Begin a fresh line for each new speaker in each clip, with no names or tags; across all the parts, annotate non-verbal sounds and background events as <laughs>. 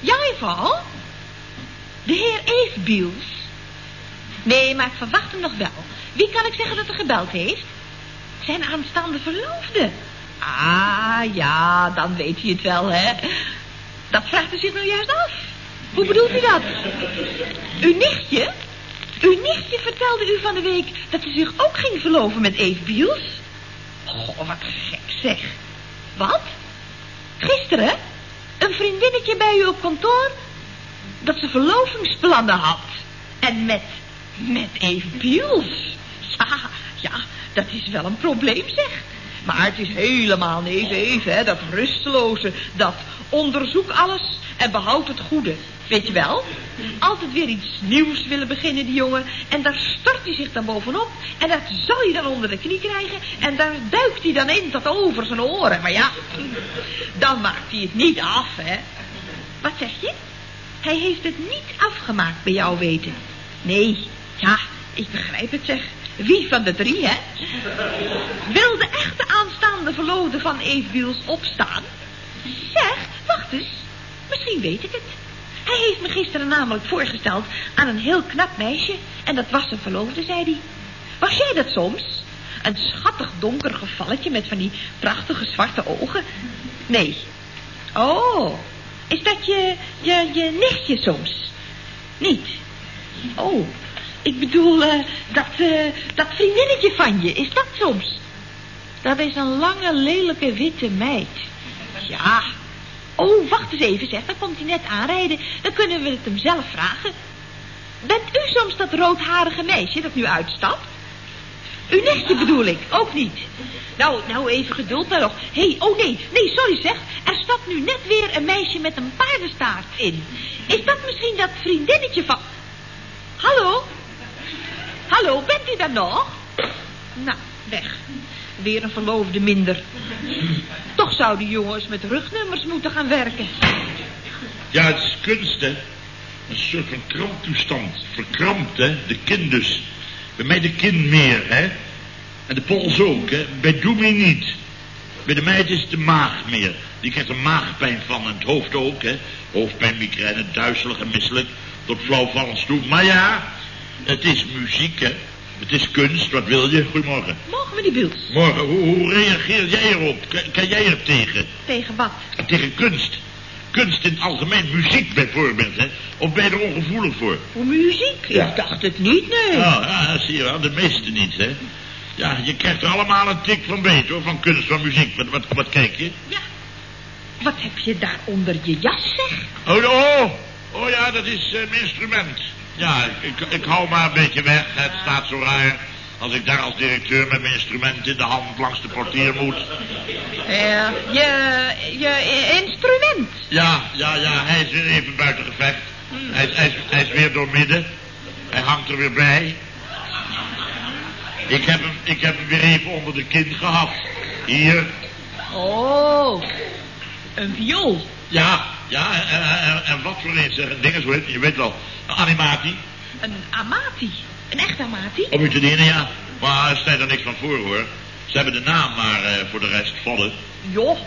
Jij val? De heer Eefbiels? Nee, maar ik verwacht hem nog wel. Wie kan ik zeggen dat er gebeld heeft? Zijn aanstaande verloofde. Ah, ja, dan weet hij het wel, hè. Dat vraagt u zich nou juist af. Hoe bedoelt u dat? Uw nichtje? Uw nichtje vertelde u van de week dat ze zich ook ging verloven met Eve Biels. Wat gek zeg. Wat? Gisteren? Een vriendinnetje bij u op kantoor? Dat ze verlovingsplannen had. En met, met Eve Biels. Ja, ja, dat is wel een probleem zeg. Maar het is helemaal niet even, hè. Dat rusteloze, dat onderzoek alles en behoud het goede. Weet je wel? Altijd weer iets nieuws willen beginnen, die jongen. En daar stort hij zich dan bovenop. En dat zal hij dan onder de knie krijgen. En daar duikt hij dan in tot over zijn oren. Maar ja, dan maakt hij het niet af, hè. Wat zeg je? Hij heeft het niet afgemaakt bij jou weten. Nee, ja, ik begrijp het zeg. Wie van de drie, hè? Wil de echte aanstaande verloofde van Eefwiels opstaan? Zeg, wacht eens. Misschien weet ik het. Hij heeft me gisteren namelijk voorgesteld aan een heel knap meisje. En dat was zijn verloofde, zei hij. Was jij dat soms? Een schattig donker gevalletje met van die prachtige zwarte ogen. Nee. Oh, is dat je, je, je nichtje soms? Niet. Oh, ik bedoel, uh, dat, uh, dat vriendinnetje van je, is dat soms? Dat is een lange, lelijke, witte meid. Ja. Oh, wacht eens even, zeg. Dan komt hij net aanrijden. Dan kunnen we het hem zelf vragen. Bent u soms dat roodharige meisje dat nu uitstapt? Uw nichtje bedoel ik, ook niet. Nou, nou even geduld maar nog. Hé, hey, oh nee, nee, sorry zeg. Er stapt nu net weer een meisje met een paardenstaart in. Is dat misschien dat vriendinnetje van... Hallo? Hallo, bent u daar nog? Nou, weg. Weer een verloofde minder. Toch zouden jongens met rugnummers moeten gaan werken.
Ja, het is kunst, hè. Een soort van kramptoestand. Verkrampt, hè. De kin dus. Bij mij de kin meer, hè. En de pols ook, hè. Bij Doemie niet. Bij de meid is het de maag meer. Die krijgt er maagpijn van en het hoofd ook, hè. Hoofdpijn, migraine, duizelig en misselijk. Tot flauwvallend toe. Maar ja, het is muziek, hè. Het is kunst, wat wil je? Goedemorgen.
Morgen, meneer Biels.
Morgen, hoe, hoe reageer jij erop? Kan, kan, jij er tegen?
Tegen wat?
Tegen kunst. Kunst in het algemeen, muziek bijvoorbeeld, hè? Of ben je er ongevoelig voor?
Voor muziek? Ja. Ik dacht het niet, nee.
Oh, ja, zie je wel, de meeste niet, hè? Ja, je krijgt er allemaal een tik van beet, hoor, van kunst, van muziek. Wat, wat, wat kijk je?
Ja. Wat heb je daar onder je jas, zeg?
Oh, oh, oh ja, dat is uh, een instrument. Ja, ik, ik hou maar een beetje weg. Het staat zo raar. Als ik daar als directeur met mijn instrument in de hand langs de portier moet.
Uh, je, je instrument?
Ja, ja, ja. Hij is weer even buiten gevecht. Hmm. Hij, hij, hij, is weer door midden. Hij hangt er weer bij. Ik heb hem, ik heb hem weer even onder de kin gehad. Hier.
Oh, een viool.
Ja, ja, en, en, en wat voor een, zeg, ding is, je weet wel, een animatie.
Een amati? Een echte amati?
Op je dienen, ja. Maar stel er niks van voor, hoor. Ze hebben de naam, maar uh, voor de rest vallen.
Joh,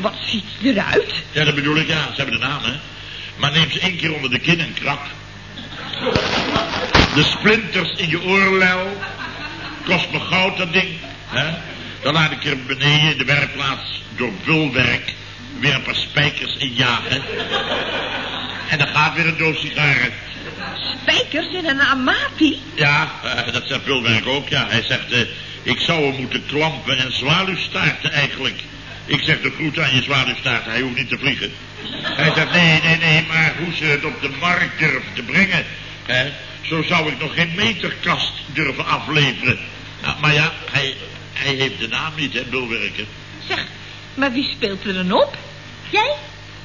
wat ziet eruit?
Ja, dat bedoel ik, ja. Ze hebben de naam, hè. Maar neem ze één keer onder de kin en krak. De splinters in je oorlel. Kost me goud, dat ding. Hè? Dan laat ik er beneden in de werkplaats door bulwerk weer een paar spijkers injagen. En dan gaat weer een doos sigaren.
Spijkers in een amati?
Ja, uh, dat zegt Bulwerk ook, ja. Hij zegt, uh, ik zou hem moeten klampen en zwaluwstaarten eigenlijk. Ik zeg de groet aan je zwaluwstaart, hij hoeft niet te vliegen. Hij zegt, nee, nee, nee, maar hoe ze het op de markt durven te brengen... Hè, zo zou ik nog geen meterkast durven afleveren. Nou, maar ja, hij, hij heeft de naam niet, hè, Bulwerken.
Maar wie speelt er dan op? Jij?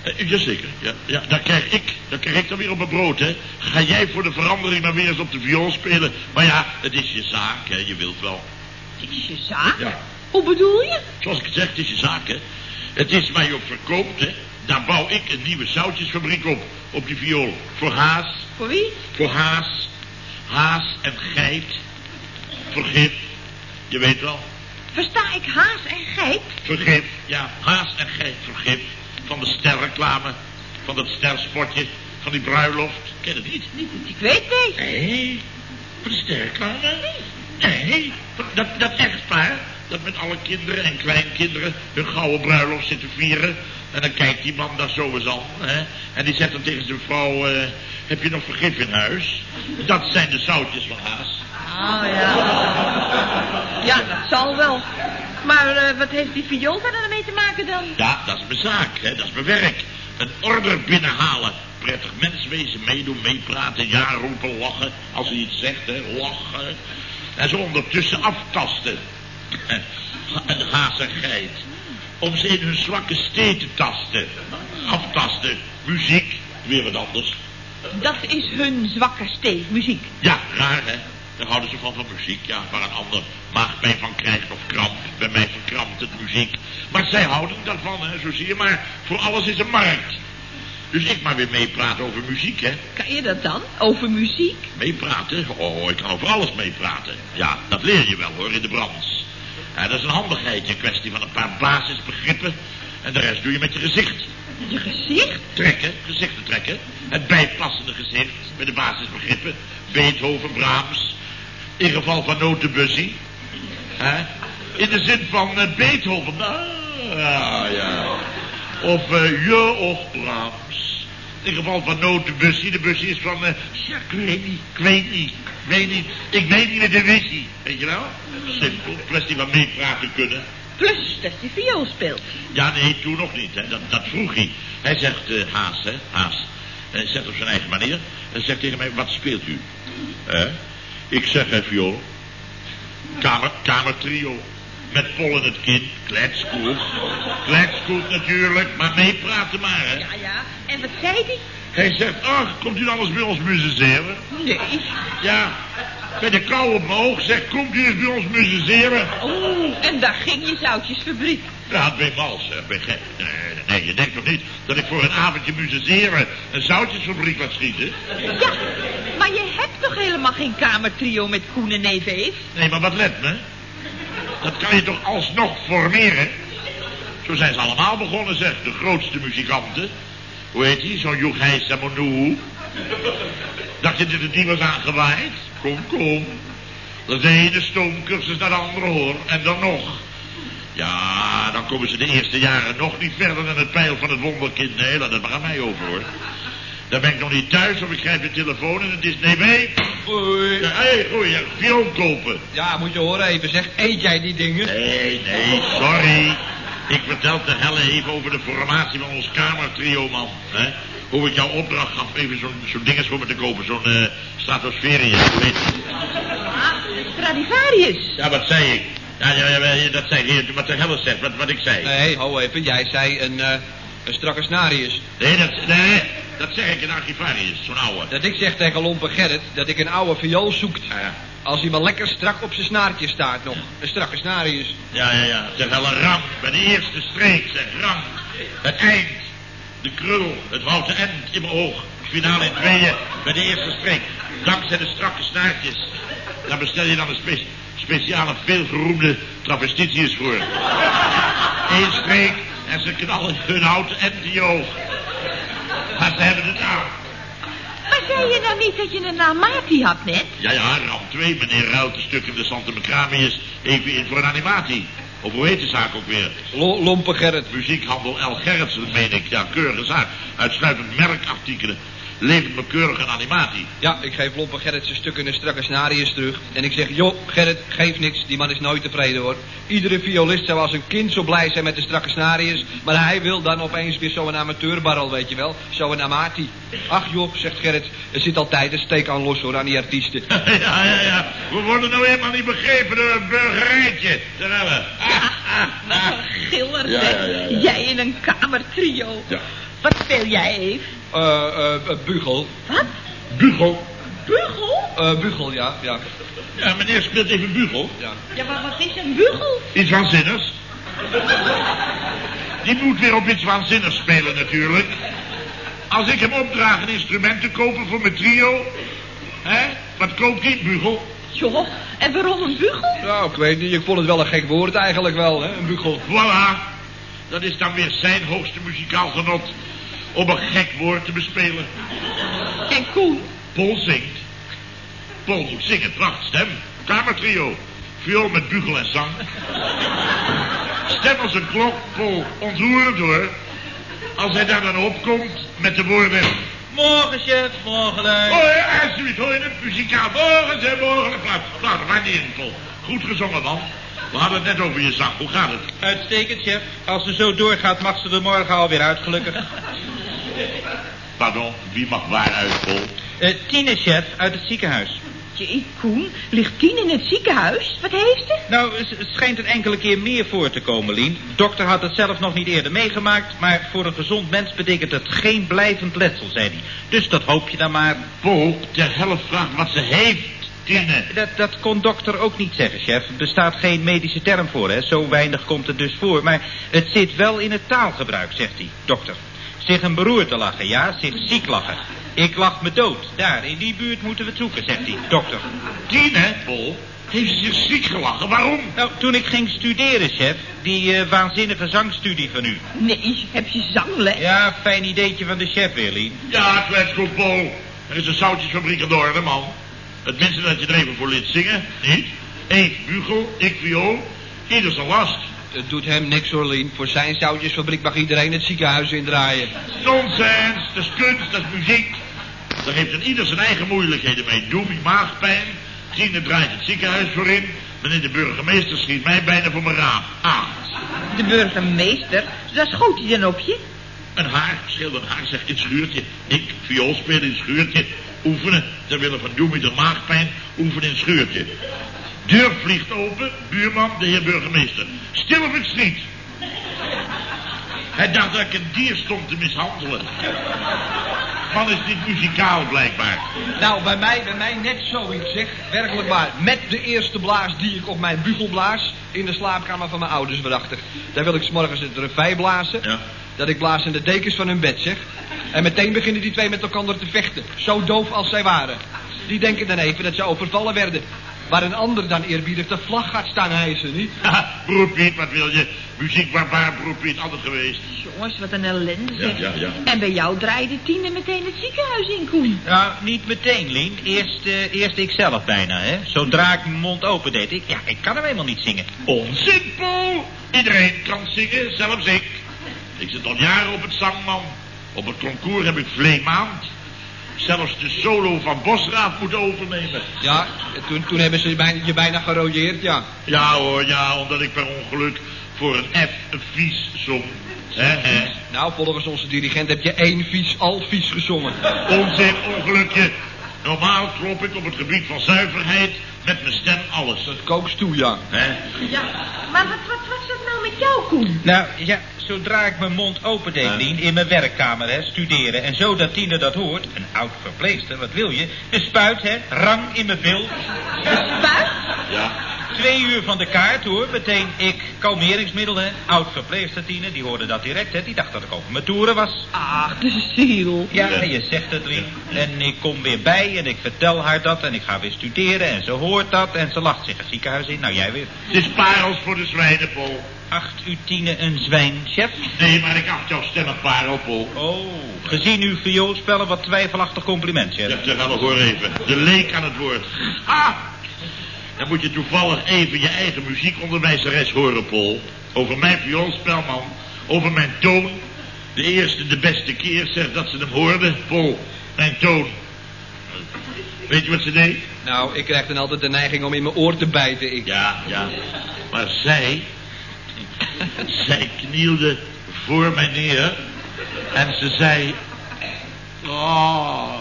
Uh, jazeker, ja, ja, daar krijg ik, daar krijg ik dan weer op mijn brood, hè. Ga jij voor de verandering maar weer eens op de viool spelen. Maar ja, het is je zaak, hè, je wilt wel.
Het is je zaak?
Ja.
Hoe bedoel je?
Zoals ik zeg, het is je zaak, hè. Het is waar je op verkoopt, hè. Daar bouw ik een nieuwe zoutjesfabriek op, op die viool. Voor Haas.
Voor wie?
Voor Haas. Haas en geit. Vergif. Je weet wel.
Versta ik haas en geit?
Vergif, ja. Haas en geit, vergif. Van de sterreclame, van dat stersportje, van die bruiloft. Ken je het niet?
Niet ik weet, nee.
Nee, van de sterreclame? Nee, dat, dat echtpaar dat met alle kinderen en kleinkinderen hun gouden bruiloft zit te vieren. En dan kijkt die man daar zo eens aan. Hè? En die zegt dan tegen zijn vrouw, eh, heb je nog vergif in huis? Dat zijn de zoutjes van Haas.
Oh, ja. Ja, dat zal wel. Maar eh, wat heeft die viool daar dan mee te maken dan?
Ja, dat is mijn zaak, hè? dat is mijn werk. Een order binnenhalen. Prettig mens wezen, meedoen, meepraten, ja roepen, lachen. Als hij iets zegt, hè, lachen. En zo ondertussen aftasten. <laughs> Een hazigheid. Om ze in hun zwakke stee te tasten. Aftasten. Muziek. Weer wat anders.
Dat is hun zwakke steek, muziek.
Ja, raar hè. Daar houden ze van van muziek, ja. Waar een ander maagpijn van krijgt of kramp. Bij mij verkrampt het muziek. Maar zij houden daarvan, hè, zo zie je. Maar voor alles is een markt. Dus ik maar weer meepraten over muziek, hè.
Kan je dat dan? Over muziek?
Meepraten? Oh, ik kan over alles meepraten. Ja, dat leer je wel, hoor, in de branche. Ja, dat is een handigheidje, een kwestie van een paar basisbegrippen. En de rest doe je met je gezicht.
Je gezicht?
Trekken, gezichten trekken. Het bijpassende gezicht met de basisbegrippen. Beethoven, Brahms. In geval van notenbussie. Hè? In de zin van uh, Beethoven. Ah, ja. Of uh, je of Brahms. In geval van notenbussie. De bussie is van... Uh, ja, ik weet niet, ik weet niet, ik weet niet. Ik weet niet met de wissie. Weet je wel? Simpel, kwestie van meepraten kunnen.
Plus dat je viool speelt.
Ja, nee, toen nog niet. Hè. Dat, dat vroeg hij. Hij zegt, uh, Haas, hè, Haas. Hij zegt op zijn eigen manier. Hij zegt tegen mij, wat speelt u? Eh? Ik zeg, hè, viool. Kamer, kamertrio. Met pol in het kind. Kletskoek. Kletskoek natuurlijk, maar meepraten maar, hè.
Ja, ja. En wat zei hij?
Hij zegt, ach, komt u dan eens bij ons musiceren?
Nee.
Ja, bij de kou op mijn oog zegt, komt u eens bij ons musiceren?
Oh, en daar ging je zoutjesfabriek.
Ja, bij Mals, hè, bij gek. Nee, nee, nee, je denkt toch niet dat ik voor een avondje musiceren een zoutjesfabriek laat schieten?
Ja, maar je hebt toch helemaal geen kamertrio met Koen en neef Eef?
Nee, maar wat let me. Dat kan je toch alsnog formeren? Zo zijn ze allemaal begonnen, zeg, de grootste muzikanten. Hoe heet die? Zo'n Jochai Samonou. Dacht je dat het die was aangewaaid? Kom, kom. Dat is de ene stoomcursus naar de andere hoor. En dan nog. Ja, dan komen ze de eerste jaren nog niet verder dan het pijl van het wonderkind. Nee, laat het maar aan mij over hoor. Dan ben ik nog niet thuis of ik grijp de telefoon en het is nee mee.
Oei.
Ja, hé, goeie, ja, viool kopen.
Ja, moet je horen even, zeg. Eet jij die dingen?
Nee, nee, sorry. Ik vertel de helle even over de formatie van ons kamertrio, man. Hè? Hoe ik jouw opdracht gaf even zo'n zo'n dinges voor me te kopen. Zo'n eh stratosferië, hoe heet het?
Ah, Stradivarius.
Ja, wat zei ik? Ja, ja, ja, dat zei je, wat de helle zegt, wat, wat ik zei.
Nee, ho even. Jij zei een, eh een strakke snarius.
Nee, dat, nee, dat zeg ik in archivarius, zo'n ouwe.
Dat ik zeg tegen Lompe Gerrit dat ik een oude viool zoekt.
Ja, ja.
Als hij maar lekker strak op zijn snaartje staat nog. Een strakke snarius.
Ja, ja, ja. Zeg helle rang. Bij de eerste streek, zeg rang. Het eind. De krul. Het houten end in mijn oog. Finale in tweeën. Bij de eerste streek. Dankzij de strakke snaartjes. Daar bestel je dan een spe- speciale veelgeroemde travestitius voor. <laughs> Eén streek en ze knallen hun houten end in je oog. Maar ze hebben het aan.
Maar zei je nou niet dat je een Amati had net?
Ja, ja, ram 2, meneer ruilt een stuk in de Santa Macramius even in voor een animatie. Of hoe heet de zaak ook weer?
Lo- Lompe Gerrit.
Muziekhandel L. Gerritsen, meen ik. Ja, keurige zaak. Uitsluitend merkartikelen. Levert me keurig een animatie.
Ja, ik geef Lompe Gerrit zijn stuk in een strakke snarius terug. En ik zeg, joh, Gerrit, geef niks. Die man is nooit tevreden hoor. Iedere violist zou als een kind zo blij zijn met de strakke snarius. Maar hij wil dan opeens weer zo'n amateurbarrel, weet je wel. Zo'n amati. Ach joh, zegt Gerrit, er zit altijd een steek aan los hoor, aan die artiesten. <laughs>
ja, ja, ja. We worden nou helemaal niet begrepen door een burgerijtje. Daar hebben we. Ah, ah,
Wat
ah.
een giller,
Ja,
zeg.
ja, ja, ja.
Jij in een kamertrio.
Ja.
Wat speel jij, Eve?
Eh, eh, eh, bugel.
Wat?
Bugel.
Bugel?
Eh, bugel, ja, ja,
Ja, meneer speelt even bugel.
ja.
Ja, maar wat is een bugel?
Iets waanzinnigs. Die moet weer op iets waanzinnigs spelen natuurlijk. Als ik hem opdraag een instrument te kopen voor mijn trio... Hè? Wat koopt hij? Bugel.
Joh, en waarom een bugel?
Nou, ik weet niet, ik vond het wel een gek woord eigenlijk wel, hè, een bugel.
Voilà. Dat is dan weer zijn hoogste muzikaal genot. Om een gek woord te bespelen.
En Koen?
Paul zingt. Paul moet zingen, prachtstem. Kamertrio. Viool met bugel en zang. Stem als een klok, Paul. Ontroerend hoor. Als hij daar dan opkomt met de woorden...
Morgen, chef, morgen daar.
Oh ja, alsjeblieft, hoor je het? Muzikaal. Morgen, zeg, morgen. Plaats, plaats, maar niet in, Paul. Goed gezongen, man. We hadden het net over je zang. Hoe gaat het?
Uitstekend, chef. Als ze zo doorgaat, mag ze er morgen alweer uit, gelukkig.
Pardon, wie mag waar uit, Paul?
Eh Tine, chef, uit het ziekenhuis.
Jee, Koen, ligt Tien in het ziekenhuis? Wat heeft ze?
Nou, het het schijnt een enkele keer meer voor te komen, Lien. Dokter had het zelf nog niet eerder meegemaakt... maar voor een gezond mens betekent het geen blijvend letsel, zei hij. Dus dat hoop je dan maar.
Paul, ter helft vraagt wat ze heeft, Tine.
Dat, dat kon dokter ook niet zeggen, chef. Er bestaat geen medische term voor, hè. Zo weinig komt het dus voor. Maar het zit wel in het taalgebruik, zegt hij, dokter. Zich een beroerte lachen, ja, zich ziek lachen. Ik lach me dood. Daar, in die buurt moeten we het zoeken, zegt hij, dokter.
Tine, Paul, heeft ze zich ziek gelachen. Waarom?
Nou, toen ik ging studeren, chef, die eh, waanzinnige zangstudie van u.
Nee, heb je zangles?
Ja, fijn ideetje van de chef, Lien.
Ja, kletskoek, Paul. Er is een zoutjesfabriek in Doorn, man. Het minste dat je er even voor liet zingen, niet? Eén bugel, ik viool, ieder zijn last.
Het doet hem niks hoor, Lien. Voor zijn zoutjesfabriek mag iedereen het ziekenhuis indraaien.
Nonsens, dat is kunst, dat is muziek. Daar heeft een ieder zijn eigen moeilijkheden mee. Doemie, maagpijn. Tine draait het ziekenhuis voor in. Meneer de burgemeester schiet mij bijna voor mijn raam. Ah,
De burgemeester, daar schoot hij dan op je?
een haar, scheelt een haar, zegt in het schuurtje. Ik, viool spelen in het schuurtje. Oefenen, terwille van Doemie de maagpijn. Oefenen in het schuurtje. Deur vliegt open, buurman, de heer burgemeester. Stil op het schiet. Hij dacht dat ik een dier stond te mishandelen. Man is niet muzikaal, blijkbaar.
Nou, bij mij, bij mij net zoiets, zeg. Werkelijk waar. Met de eerste blaas die ik op mijn bugel blaas... in de slaapkamer van mijn ouders waarachtig. Daar wil ik 's morgens het revij blazen.
Ja.
Dat ik blaas in de dekens van hun bed, zeg. En meteen beginnen die twee met elkaar te vechten. Zo doof als zij waren. Die denken dan even dat ze overvallen werden. Waar een ander dan eerbiedig de vlag gaat staan hijsen, niet? <laughs>
Broer Piet, wat wil je? Muziek barbaar, broer Piet, altijd geweest.
Jongens, wat een ellende zeg.
Ja, ja, ja.
En bij jou draaide Tine meteen het ziekenhuis in, Koen.
Nou, niet meteen, Lien. Eerst, eh, eerst ik zelf bijna, hè. Zodra ik mijn mond open deed, ik, ja, ik kan hem helemaal niet zingen.
Onzin, Paul. Iedereen kan zingen, zelfs ik. Ik zit al jaren op het zangman. Op het concours heb ik vleemaand. Zelfs de solo van Bosraaf moeten overnemen.
Ja, toen, toen hebben ze je bijna, je bijna gerooieerd, ja.
Ja hoor, ja, omdat ik per ongeluk voor een F een vies zong. Hè, hè.
Nou, volgens onze dirigent heb je één vies, al vies gezongen.
Onzin, ongelukje. Normaal klop ik op het gebied van zuiverheid met mijn stem alles.
Dat kooks toe, ja.
Hè?
Ja, maar wat, wat was dat nou met jou, Koen?
Nou, ja, zodra ik mijn mond open deed,
Ja.
Lien, in mijn werkkamer, hè, studeren... en zo dat Tine dat hoort, een oud verpleegster, wat wil je? De spuit, hè, rang in mijn bil.
De spuit?
Ja.
Twee uur van de kaart, hoor, meteen ik, kalmeringsmiddel, hè. Oud verpleegster Tine, die hoorde dat direct, hè. Die dacht dat ik over mijn toeren was.
Ach, de ziel.
Ja,
Ja.
je zegt het, Lien. En ik kom weer bij en ik vertel haar dat en ik ga weer studeren en ze hoort dat en ze lacht zich het ziekenhuis in. Nou, jij weer.
Het is parels voor de zwijnen, Paul.
Acht u Tine een zwijn, chef?
Nee, maar ik acht jouw stem een parel, Paul.
Oh, gezien uw vioolspellen wat twijfelachtig compliment, chef.
Ja, zeg nou hoor even. De leek aan het woord. Ha! Dan moet je toevallig even je eigen muziekonderwijzeres horen, Paul. Over mijn vioolspel, man. Over mijn toon. De eerste, de beste keer zegt dat ze hem hoorde. Paul, mijn toon. Weet je wat ze deed?
Nou, ik krijg dan altijd de neiging om in mijn oor te bijten, ik.
Ja, ja. Maar zij... <laughs> zij knielde voor mij neer. En ze zei... Oh...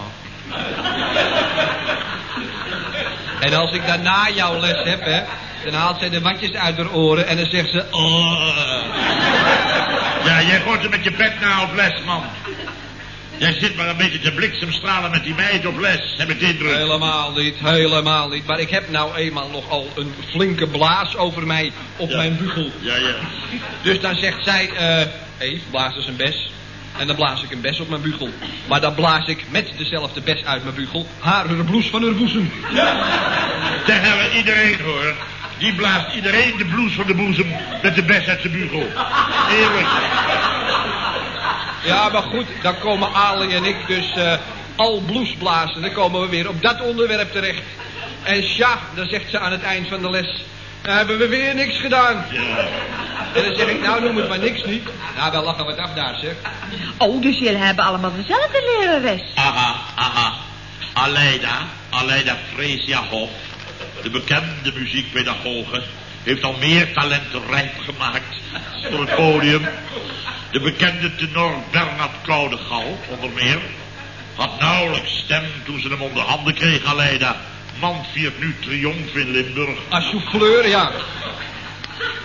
En als ik daarna jouw les heb, dan haalt zij de watjes uit haar oren en dan zegt ze...
Oh. Ja, jij gooit er met je pet na op les, man. Jij zit maar een beetje te bliksemstralen met die meid op les, heb ik de indruk.
Helemaal niet, helemaal niet. Maar ik heb nou eenmaal nogal een flinke blaas over mij op
Ja.
mijn bugel.
Ja, ja.
Dus dan zegt zij, eh, Eve, blaas eens een bes. En dan blaas ik een bes op mijn bugel. Maar dan blaas ik met dezelfde bes uit mijn bugel haar bloes van haar boezem.
Zeg hebben iedereen hoor. Die blaast iedereen de bloes van de boezem met de bes uit zijn bugel. Eerlijk.
Ja, maar goed, dan komen Ali en ik dus eh, al blues blazen. Dan komen we weer op dat onderwerp terecht. En tja, dan zegt ze aan het eind van de les... Dan hebben we weer niks gedaan.
Ja.
En dan zeg ik, nou noem het maar niks niet. Nou, wel lachen wat af daar, zeg.
Oh, dus jullie hebben allemaal dezelfde lerares.
Aha, aha. Aleida, Aleida Fresia Hof, de bekende muziekpedagoge, heeft al meer talenten rijp gemaakt voor het podium. De bekende tenor Bernard Koudegal, onder meer, had nauwelijks stem toen ze hem onder handen kreeg, Aleida. Man viert nu triomf in Limburg.
Als souffleur, ja.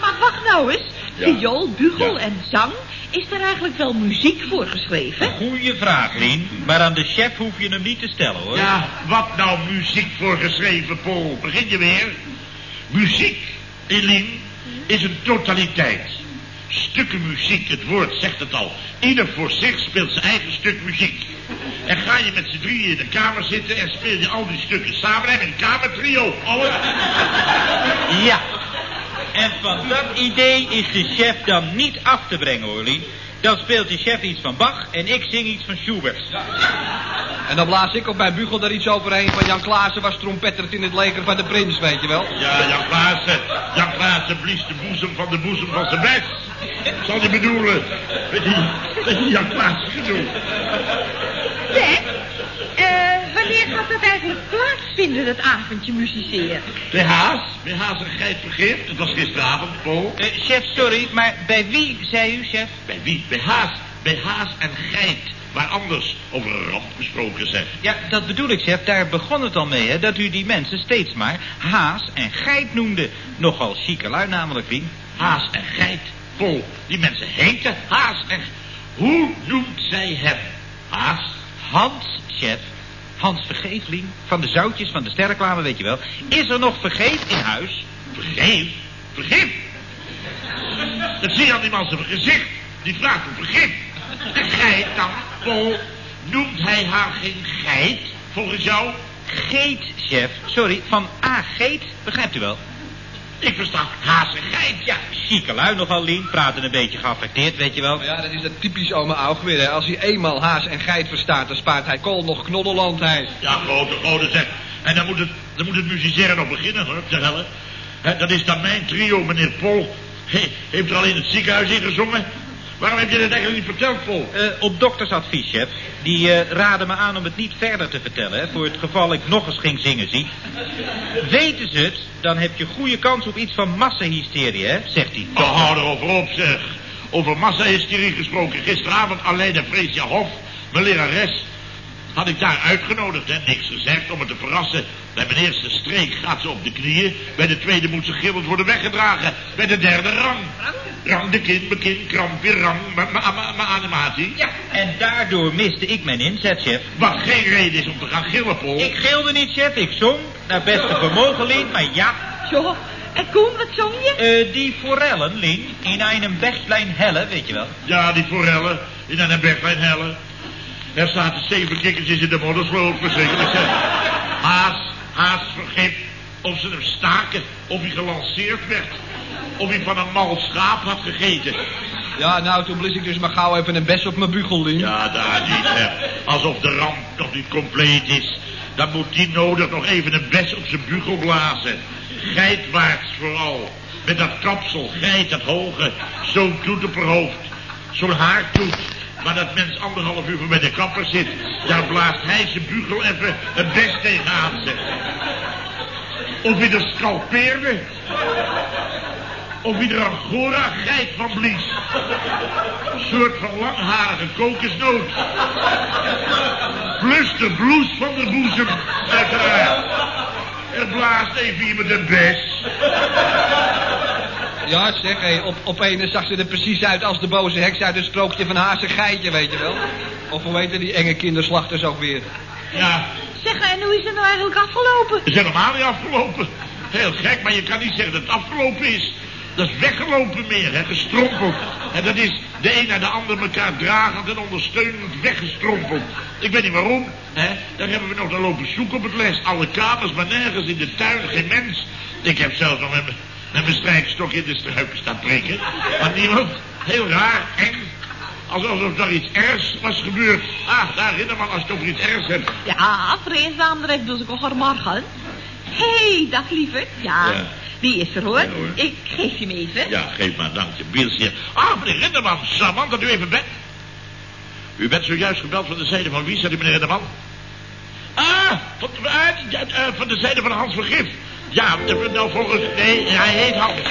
Maar wacht nou eens.
Ja.
Viool, bugel
Ja.
en zang. Is er eigenlijk wel muziek voor geschreven?
Goeie vraag, Lien. Maar aan de chef hoef je hem niet te stellen, hoor.
Ja, wat nou muziek voor geschreven, Paul? Begin je weer? Muziek, Eline, is een totaliteit. Stukken muziek, het woord zegt het al. Ieder voor zich speelt zijn eigen stuk muziek. En ga je met z'n drieën in de kamer zitten en speel je al die stukken samen en een kamertrio. Alles.
Ja. En van dat idee is de chef dan niet af te brengen, hoor. Dan speelt de chef iets van Bach en ik zing iets van Schubert.
En dan blaas ik op mijn bugel daar iets overheen van Jan Klaassen was trompetterd in het leger van de prins, weet je wel.
Ja, Jan Klaassen. Jan Klaassen blies de boezem van de boezem van zijn best. Zal je bedoelen? Met die, met die Jan Klaassen gedoe.
Zeg, eh, wanneer gaat dat eigenlijk plaatsvinden, dat avondje musiceren?
Bij Haas, bij Haas en Geit vergeet. Het was gisteravond, Paul.
Eh, chef, sorry, maar bij wie, zei u, chef?
Bij wie? Bij Haas. Bij Haas en Geit. Waar anders over een ramp gesproken zegt.
Ja, dat bedoel ik, chef. Daar begon het al mee, hè. Dat u die mensen steeds maar haas en geit noemde. Nogal chique lui namelijk, Lien.
Haas en Geit. Paul, die mensen heten Haas en... Hoe noemt zij hem? Haas?
Hans, chef. Hans Vergeef, Lien. Van de zoutjes van de sterreclame, weet je wel. Is er nog vergeef in huis?
Vergeef? Vergif? Dat zie je aan die man zijn gezicht. Die vraagt om vergif. En Geit dan, Paul, noemt hij haar geen Geit, volgens jou?
Geet, chef. Sorry, van A. Geet, begrijpt u wel?
Ik versta Haas en Geit.
Ja, chique lui nogal, Lien. Praten een beetje geaffecteerd, weet je wel.
Ja, dat is dat typisch oma Aug weer, hè. Als hij eenmaal haas en geit verstaat, dan spaart hij kool nog knoddeland, hij.
Ja, grote goden zeg. En dan moet het, dan moet het musiceren nog beginnen, hoor, te hellen. Hè, dat is dan mijn trio, meneer Pol. He, heeft er al in het ziekenhuis in gezongen? Waarom heb je dat eigenlijk niet verteld, Pol?
Eh, op doktersadvies, chef. Die eh raden me aan om het niet verder te vertellen, hè, voor het geval ik nog eens ging zingen, zie. Weten ze het, dan heb je goede kans op iets van massahysterie, hè, zegt hij.
Oh, hou erover op, zeg. Over massahysterie gesproken. Gisteravond alleen de Freesia Hof, mijn lerares, had ik daar uitgenodigd en niks gezegd om me te verrassen. Bij mijn eerste streek gaat ze op de knieën. Bij de tweede moet ze gillend worden weggedragen. Bij de derde rang. Rang de kin, mijn kin, kramp weer rang, mijn animatie.
Ja, en daardoor miste ik mijn inzet, chef.
Wat geen reden is om te gaan gillen, Paul.
Ik gilde niet, chef. Ik zong. Naar beste vermogen, Lien. Maar ja,
Joh, en Koen, wat zong je?
eh, die forellen, Lien, in een Bechlein helle, weet je wel.
Ja, die forellen in een berglijn hellen. Er zaten zeven kikkertjes in de moddersloot, verschrikkelijk zeg. Haas, haas vergif, of ze hem staken, of hij gelanceerd werd. Of hij van een mal schaap had gegeten.
Ja, nou, toen blies ik dus maar gauw even een bes op mijn bugel, Lien.
Ja, daar niet, hè. Alsof de ramp nog niet compleet is. Dan moet die nodig nog even een bes op zijn bugel blazen. Geitwaarts vooral. Met dat kapsel, geit, dat hoge. Zo'n toet op haar hoofd. Zo'n haartoet. Waar dat mens anderhalf uur voor bij de kapper zit. Daar blaast hij zijn bugel even een bes tegenaan. Of hij er scalpeerde. Of hij er angora geit van blies. Een soort van langharige kokosnoot. Plus de bloes van de boezem, uiteraard. Er blaast even iemand een bes.
Ja, zeg, hé, op, op ene zag ze er precies uit als de boze heks uit een sprookje van Haas en Geitje, weet je wel. Of hoe weten die enge kinderslachters ook weer?
Ja,
Zeg, en hoe is het nou eigenlijk afgelopen?
het is helemaal niet afgelopen. Heel gek, maar je kan niet zeggen dat het afgelopen is. Dat is weggelopen meer, hè, gestrompeld. En dat is de een naar de ander elkaar dragend en ondersteunend weggestrompeld. Ik weet niet waarom, hè. Daar hebben we nog naar lopen zoeken op het les. Alle kamers, maar nergens in de tuin, geen mens. Ik heb zelfs nog met, met mijn strijkstok in de struiken staan prikken. Maar niemand, heel raar, eng. Alsof er iets ergs was gebeurd. Ah, daar Rinderman, als je het over iets ergs hebt.
Ja, dat dus ik goedemorgen. Hé, hey, dag lieverd. Ja,
Ja.
die is er hoor.
Ja, hoor.
Ik geef je hem even.
Ja, geef maar, dank je. Ah, meneer Rinderman, charmant dat u even bent. U bent zojuist gebeld van de zijde van wie, zei u, meneer Rinderman? Ah, van, eh, ja, eh, van de zijde van Hans van Gif. Ja, nou volgens... Nee, hij heet Hans.